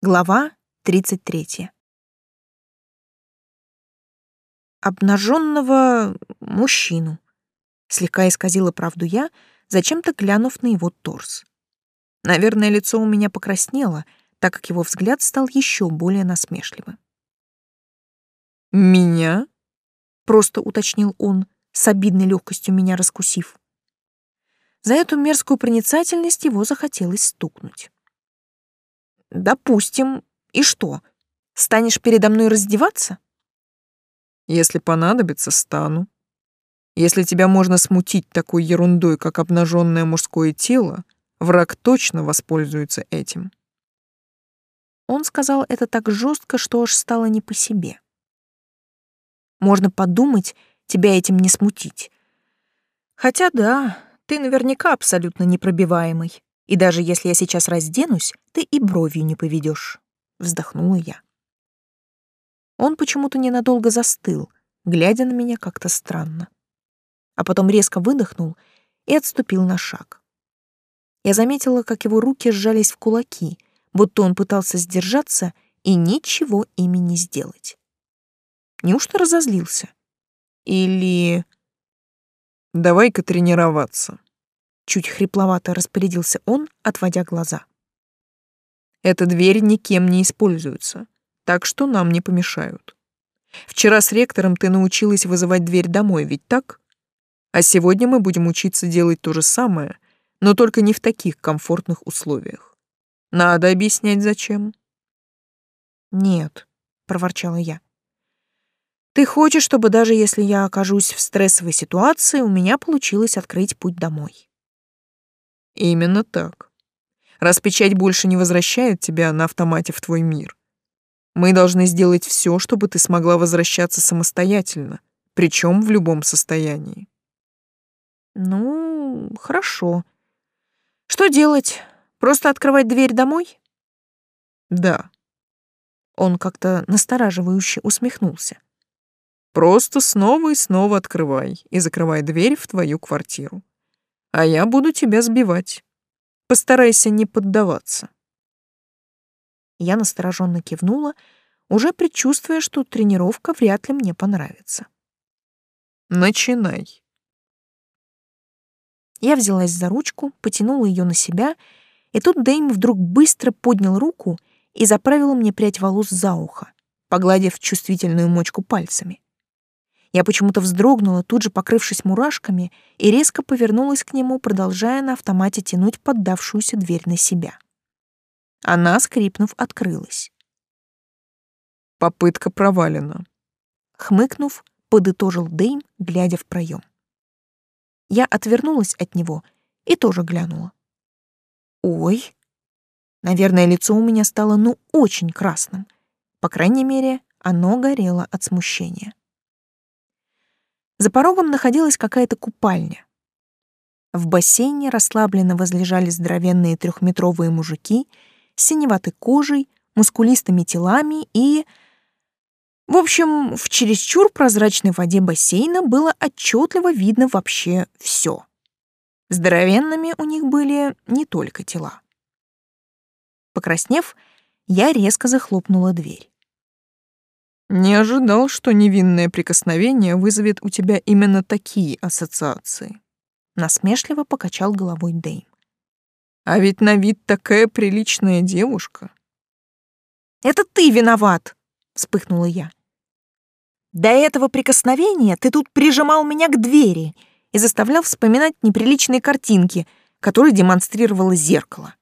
Глава 33. Обнаженного мужчину. Слегка исказила правду я, зачем-то глянув на его торс. Наверное, лицо у меня покраснело, так как его взгляд стал еще более насмешливым. «Меня?» — просто уточнил он, с обидной легкостью меня раскусив. За эту мерзкую проницательность его захотелось стукнуть. Допустим. И что? Станешь передо мной раздеваться? Если понадобится, стану. Если тебя можно смутить такой ерундой, как обнаженное мужское тело, враг точно воспользуется этим. Он сказал это так жестко, что аж стало не по себе. Можно подумать, тебя этим не смутить. Хотя да, ты наверняка абсолютно непробиваемый. И даже если я сейчас разденусь, ты и бровью не поведешь. Вздохнула я. Он почему-то ненадолго застыл, глядя на меня как-то странно. А потом резко выдохнул и отступил на шаг. Я заметила, как его руки сжались в кулаки, будто он пытался сдержаться и ничего ими не сделать. Неужто разозлился? Или... Давай-ка тренироваться. Чуть хрипловато распорядился он, отводя глаза. Эта дверь никем не используется, так что нам не помешают. Вчера с ректором ты научилась вызывать дверь домой, ведь так? А сегодня мы будем учиться делать то же самое, но только не в таких комфортных условиях. Надо объяснять, зачем. Нет, проворчала я. Ты хочешь, чтобы даже если я окажусь в стрессовой ситуации, у меня получилось открыть путь домой. Именно так. Раз печать больше не возвращает тебя на автомате в твой мир, мы должны сделать все, чтобы ты смогла возвращаться самостоятельно, причем в любом состоянии. Ну, хорошо. Что делать? Просто открывать дверь домой? Да. Он как-то настораживающе усмехнулся. Просто снова и снова открывай и закрывай дверь в твою квартиру а я буду тебя сбивать. Постарайся не поддаваться. Я настороженно кивнула, уже предчувствуя, что тренировка вряд ли мне понравится. Начинай. Я взялась за ручку, потянула ее на себя, и тут Дэйм вдруг быстро поднял руку и заправил мне прядь волос за ухо, погладив чувствительную мочку пальцами. Я почему-то вздрогнула, тут же покрывшись мурашками, и резко повернулась к нему, продолжая на автомате тянуть поддавшуюся дверь на себя. Она, скрипнув, открылась. Попытка провалена. Хмыкнув, подытожил Дэйм, глядя в проем. Я отвернулась от него и тоже глянула. Ой, наверное, лицо у меня стало ну очень красным. По крайней мере, оно горело от смущения. За порогом находилась какая-то купальня. В бассейне расслабленно возлежали здоровенные трехметровые мужики с синеватой кожей, мускулистыми телами и... В общем, в чересчур прозрачной воде бассейна было отчетливо видно вообще все. Здоровенными у них были не только тела. Покраснев, я резко захлопнула дверь. Не ожидал, что невинное прикосновение вызовет у тебя именно такие ассоциации. Насмешливо покачал головой Дэйм. А ведь на вид такая приличная девушка. Это ты виноват, вспыхнула я. До этого прикосновения ты тут прижимал меня к двери и заставлял вспоминать неприличные картинки, которые демонстрировало зеркало.